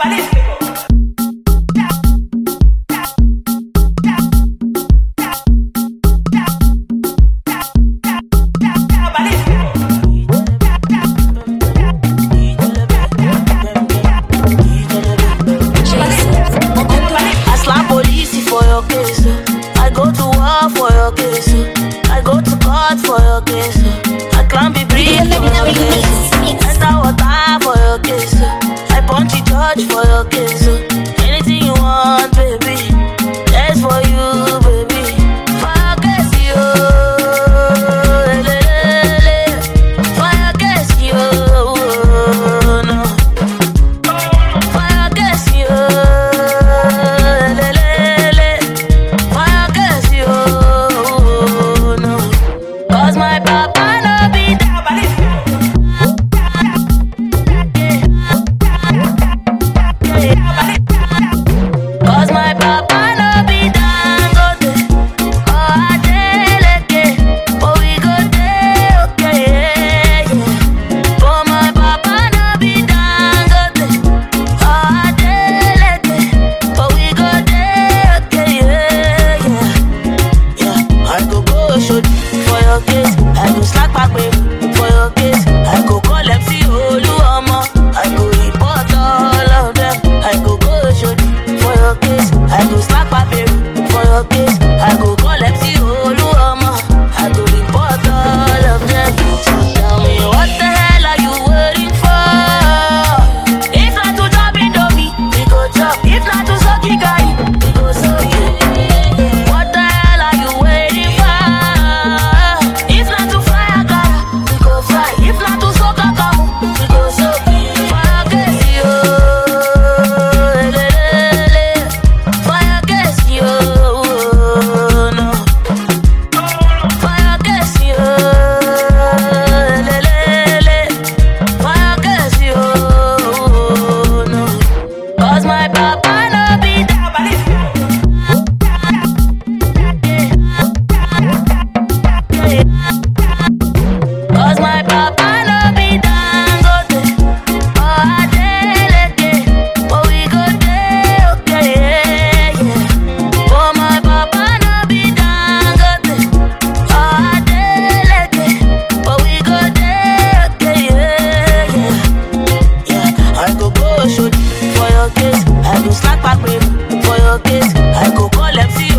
balístico. your case. I go slack back with for your case. I go call MC Oluomo. I go report all of them. I go go show for your case. I go slack back with for your case. case. I go slap back for your case. I go call MC